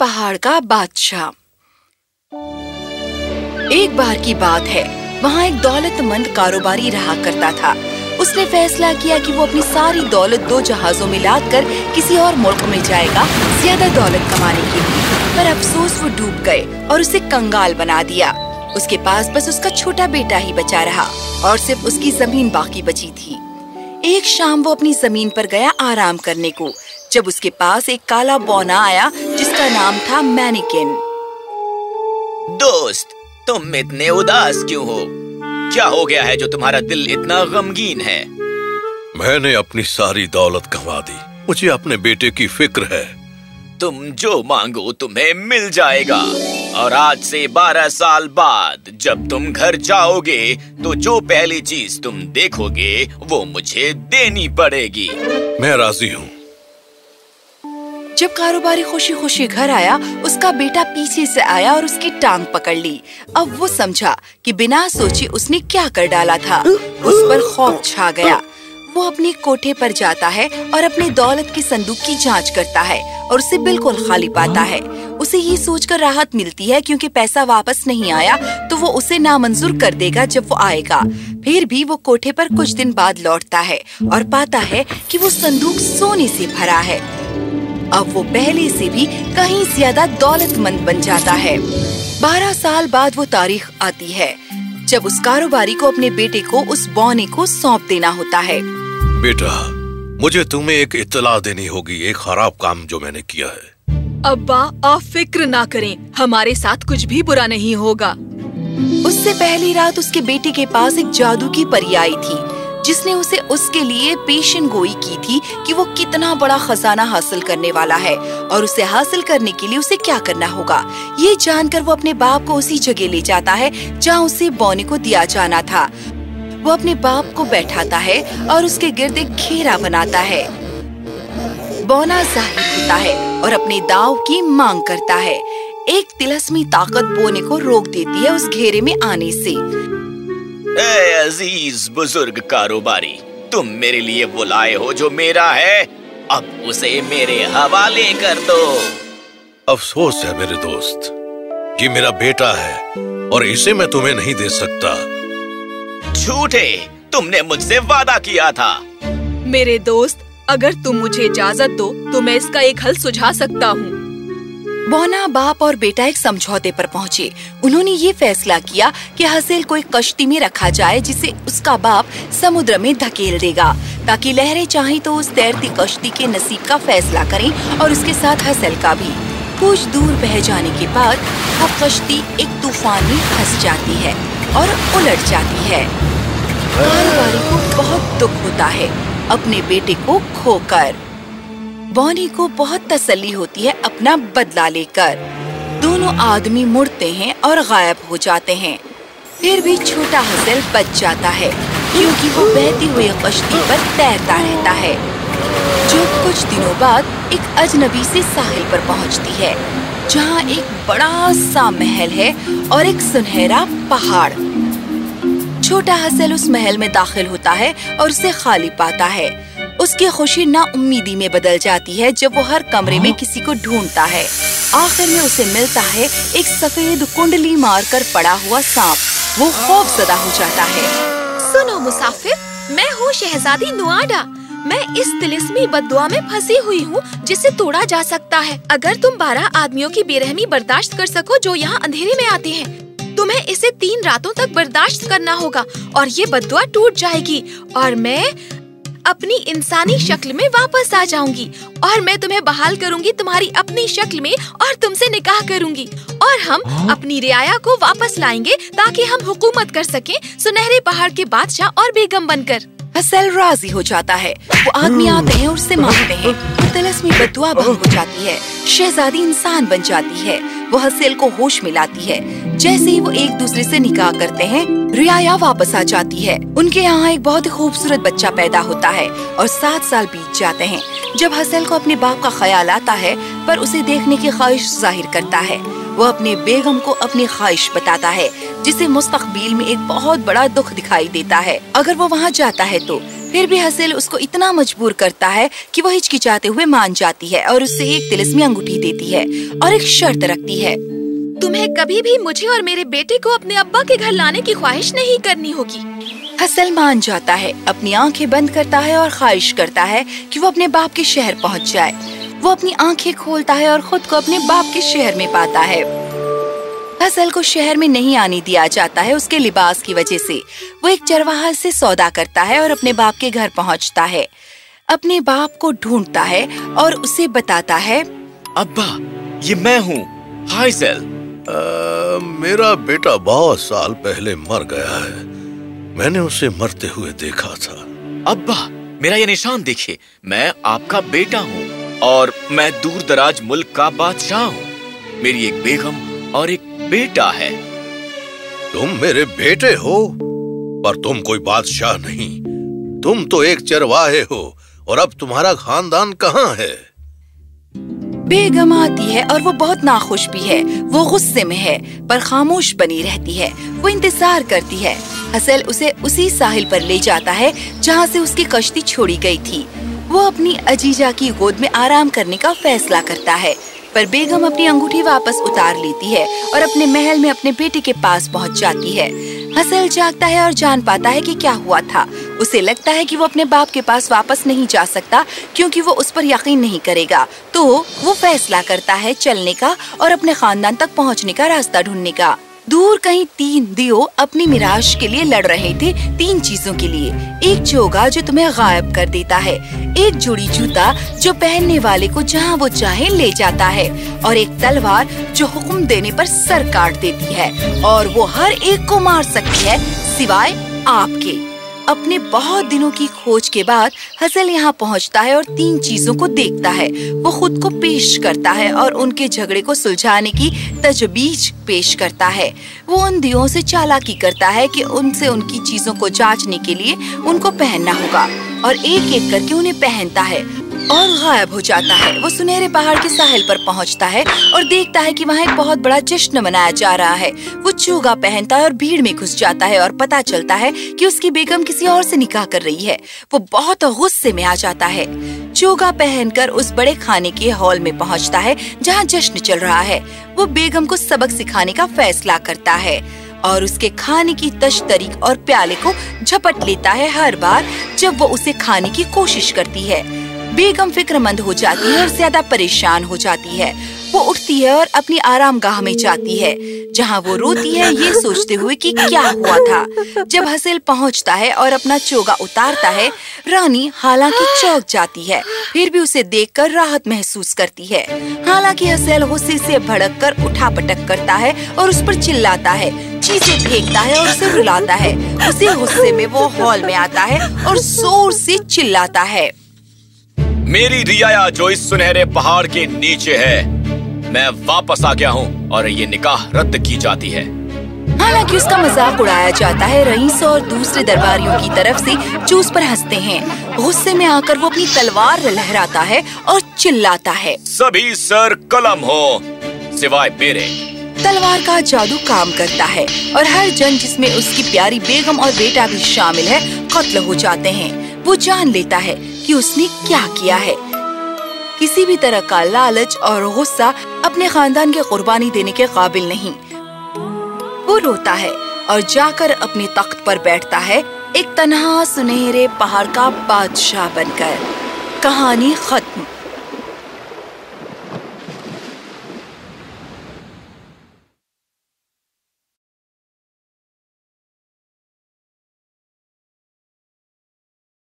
पहाड़ का बादशाह। एक बार की बात है, वहाँ एक दौलतमंद कारोबारी रहा करता था। उसने फैसला किया कि वो अपनी सारी दौलत दो जहाजों में लाद कर किसी और मुल्क में जाएगा, ज़्यादा दौलत कमाने के लिए। पर अफसोस वो डूब गए और उसे कंगाल बना दिया। उसके पास बस उसका छोटा बेटा ही बचा रहा और सिर्फ़ उसकी ज़मीन बाकी बची थी। एक शाम वो अपनी ज़मीन पर गया आराम करने को। जब उसके पास एक काला बौना आया जिसका नाम था मैनिकिन। दोस्त तुम इतने उदास क्यों हो? क्या हो गया है जो तुम्हारा दिल इतना गमगीन है? मैंने अपनी सारी दौलत गंवा दी। मुझे अपने बेटे की फ़िक्र है। तुम जो मांगो तुम्हें मिल जाएगा। और आज से बारह साल बाद जब तुम घर जाओगे तो जो पहली चीज़ तुम देखोगे वो मुझे देनी पड़ेगी। मैं राज़ी हूँ। जब कारोबारी खुशी खुशी घर आया, उसका बेटा पीछे से आया और उसकी टांग पकड़ ली। अब वो समझा कि बिना सोचे उसने क्या कर डाला था। उस पर खौफ छा गया। वो अपने कोठे पर जाता है और अपने दौलत के संदूक की जाँच करता है और उसे बिल्कुल खाली पाता है। उसे ये सोचकर राहत मिलती है क्योंकि पैसा वापस नहीं आया तो वो उसे नामंजूर कर देगा जब वो आएगा। फिर भी वो कोठे पर कुछ दिन बाद लौटता है और पाता है कि वो संदूक सोने से भरा है। अब वो पहले से भी कहीं ज़्यादा दौलतमंद बन जाता है। बारह साल बाद वो तारीख आती है जब उस कारोबारी को अपने बेटे को उस बौने को सौंप देना होता है। बेटा मुझे तुम्हें एक इतला देनी होगी एक खराब काम जो मैंने किया है। अब्बा आप फ़िक्र ना करें हमारे साथ कुछ भी बुरा नहीं होगा। उससे पहली रात उसके बेटे के पास एक जादू की परी आई थी। जिसने उसे उसके लिए पेशन गोई की थी कि वो कितना बड़ा खजाना हासिल करने वाला है और उसे हासिल करने के लिए उसे क्या करना होगा? ये जानकर वो अपने बाप को उसी जगह ले जाता है जहाँ उसे बौने को दिया जाना था। वो अपने बाप को बैठाता है और उसके गिर्द घेरा बनाता है। बौना ज़ाहिर होता है और अपने दाव की मांग करता है। एक तिलस्मी ताकत बोने को रोक देती है उस घेरे में आने से। ए अज़ीज़ बुज़ुर्ग कारोबारी तुम मेरे लिए वो लाए हो जो मेरा है। अब उसे मेरे हवाले कर दो। अफसोस है मेरे दोस्त ये मेरा बेटा है और इसे मैं तुम्हें नहीं दे सकता। झूठे तुमने मुझसे वादा किया था। मेरे दोस्त अगर तुम मुझे इजाज़त दो तो मैं इसका एक हल सुझा सकता हूँ। बोना बाप और बेटा एक समझौते पर पहुँचे। उन्होंने ये फैसला किया कि हसेल को एक कश्ती में रखा जाए, जिसे उसका बाप समुद्र में धकेल देगा। ताकि लहरें चाहे तो उस तैरती कश्ती के नसीब का फैसला करें और उसके साथ हसेल का भी। कुछ दूर बह जाने के बाद अब कश्ती एक तूफ़ान में फंस जाती है और उलट जाती है। कारोबारी को बहुत दुख होता है, अपने बेटे को खोकर। बॉनी को बहुत तसल्ली होती है अपना बदला लेकर। दोनों आदमी मुड़ते हैं और गायब हो जाते हैं। फिर भी छोटा हसल बच जाता है, क्योंकि वो बहती हुई कश्ती पर तैरता रहता है, जो कुछ दिनों बाद एक अजनबी से साहिल पर पहुँचती है, जहाँ एक बड़ा सा महल है और एक सुनहरा पहाड़। छोटा हसल उस महल में दाखिल होता है और उसे खाली पाता है। उसकी खुशी ना उम्मीदी में बदल जाती है जब वो हर कमरे में किसी को ढूंढता है। आखिर में उसे मिलता है एक सफ़ेद कुंडली मारकर पड़ा हुआ सांप। वो खौफ सदा हो जाता है। सुनो मुसाफिर, मैं हूँ शहजादी नुआडा। मैं इस तिलिस्मी बदुआ में फंसी हुई हूँ, जिसे तोड़ा जा सकता है। अगर तुम बारह आदमियों की बेरहमी बर्दाश्त कर सको जो यहाँ अंधेरे में आते हैं, तुम्हें इसे तीन रातों तक बर्दाश्त करना होगा और ये बदुआ टूट जाएगी। और मैं अपनी इंसानी शक्ल में वापस आ जाऊँगी और मैं तुम्हें बहाल करूँगी तुम्हारी अपनी शक्ल में और तुमसे निकाह करूँगी। और हम हाँ? अपनी रियाया को वापस लाएँगे ताकि हम हुकूमत कर सकें सुनहरे पहाड़ के बादशाह और बेगम बनकर। हसल राज़ी हो जाता है। वो आदमी आते हैं और उससे मांगते हैं। तलस में बदुआ बंद हो जाती है। शहजादी इंसान बन जाती है। वो हसेल को होश में लाती है। जैसे ही वो एक दूसरे से निकाह करते हैं, रियाया वापस आ जाती है। उनके यहाँ एक बहुत ही खूबसूरत बच्चा पैदा होता है और सात साल बीत जाते हैं। जब हसेल को अपने बाप का ख्याल आता है, पर उसे देखने की ख्वाहिश ज़ाहिर करता है। वो अपने बेगम को अपनी ख्वाहिश बताता है, जिसे मुस्तकबिल में एक बहुत बड़ा दुख दिखाई देता है। अगर वो वहाँ जाता है तो फिर भी हसेल उसको इतना मजबूर करता है कि वो हिचकिचाते हुए मान जाती है और उससे एक तिलिस्मी अंगूठी देती है और एक शर्त रखती है। तुम्हें कभी भी मुझे और मेरे बेटे को अपने अब्बा के घर लाने की ख्वाहिश नहीं करनी होगी। हसल मान जाता है अपनी आँखें बंद करता है और ख्वाहिश करता है कि वो अपने बाप के शहर पहुँच जाए। वो अपनी आँखें खोलता है और खुद को अपने बाप के शहर में पाता है। हसल को शहर में नहीं आने दिया जाता है उसके लिबास की वजह से। वो एक चरवाहा से सौदा करता है और अपने बाप के घर पहुँचता है। अपने बाप को ढूंढता है और उसे बताता है अब्बा ये मैं हूँ। हाइसेल आ, मेरा बेटा बहुत साल पहले मर गया है। मैंने उसे मरते हुए देखा था। अब्बा मेरा ये निशान देखिए। मैं आपका बेटा हूँ और मैं दूर दराज मुल्क का बादशाह हूँ। मेरी एक बेगम और एक बेटा है। तुम मेरे बेटे हो पर तुम कोई बादशाह नहीं। तुम तो एक चरवाहे हो और अब तुम्हारा खानदान कहाँ है? बेगम आती है और वो बहुत नाखुश भी है। वो गुस्से में है पर खामोश बनी रहती है। वो इंतज़ार करती है। हसल उसे उसी साहिल पर ले जाता है जहाँ से उसकी कश्ती छोड़ी गई थी। वो अपनी अजीजा की गोद में आराम करने का फैसला करता है। पर बेगम अपनी अंगूठी वापस उतार लेती है और अपने महल में अपने बेटे के पास पहुँच जाती है। हसल जागता है और जान पाता है कि क्या हुआ था। उसे लगता है कि वो अपने बाप के पास वापस नहीं जा सकता, क्योंकि वो उस पर यकीन नहीं करेगा। तो वो फैसला करता है चलने का और अपने खानदान तक पहुँचने का रास्ता ढूँढने का। दूर कहीं तीन दियो अपनी मिराश के लिए लड़ रहे थे तीन चीज़ों के लिए। एक चोगा जो तुम्हें गायब कर देता है, एक जोड़ी जूता जो पहनने वाले को जहाँ वो चाहे ले जाता है, और एक तलवार जो हुक्म देने पर सर काट देती है, और वो हर एक को मार सकती है सिवाय आपके। अपने बहुत दिनों की खोज के बाद हसल यहाँ पहुँचता है और तीन चीज़ों को देखता है। वो खुद को पेश करता है और उनके झगड़े को सुलझाने की तजबीज पेश करता है। वो उन दियों से चालाकी करता है कि उनसे उनकी चीज़ों को जांचने के लिए उनको पहनना होगा और एक एक करके उन्हें पहनता है। और गायब हो जाता है। वो सुनहरे पहाड़ के साहिल पर पहुँचता है और देखता है कि वहाँ एक बहुत बड़ा जश्न मनाया जा रहा है। वो चूगा पहनता है और भीड़ में घुस जाता है और पता चलता है कि उसकी बेगम किसी और से निकाह कर रही है। वो बहुत गुस्से में आ जाता है। चोगा पहनकर उस बड़े खाने के हॉल में पहुँचता है, जहाँ जश्न चल रहा है। वो बेगम को सबक सिखाने का फैसला करता है और उसके खाने की तश्तरी और प्याले को झपट लेता है हर बार जब वो उसे खाने की कोशिश करती है। बेगम फिक्रमंद हो जाती है और ज़्यादा परेशान हो जाती है। वो उठती है और अपनी आराम गाह में जाती है, जहाँ वो रोती है, ये सोचते हुए कि क्या हुआ था। जब हसेल पहुँचता है और अपना चोगा उतारता है, रानी हालाँकि चौक जाती है, फिर भी उसे देखकर राहत महसूस करती है। हालाँकि हसेल गुस्से से भड़क कर उठा पटक करता है और उस पर चिल्लाता है, चीज़ें फेंकता है और उसे रुलाता है। उसे गुस्से में वो हॉल में आता है और ज़ोर से चिल्लाता है। मेरी रियाया जो इस सुनहरे पहाड़ के नीचे है मैं वापस आ गया हूँ और ये निकाह रद्द की जाती है। हालाँकि उसका मज़ाक उड़ाया जाता है रईस और दूसरे दरबारियों की तरफ़ से जो उस पर हँसते हैं। गुस्से में आकर वो अपनी तलवार लहराता है और चिल्लाता है। सभी सर कलम हो सिवाय मेरे तलवार का जादू काम करता है और हर जन जिसमें उसकी प्यारी बेगम और बेटा भी शामिल है कत्ल हो जाते हैं। वो जान लेता है कि उसने क्या किया है। किसी भी तरह का लालच और गुस्सा अपने खानदान के कुर्बानी देने के काबिल नहीं। वो रोता है और जाकर अपने तख्त पर बैठता है, एक तनहा सुनहरे पहाड़ का बादशाह बनकर। कहानी खत्म।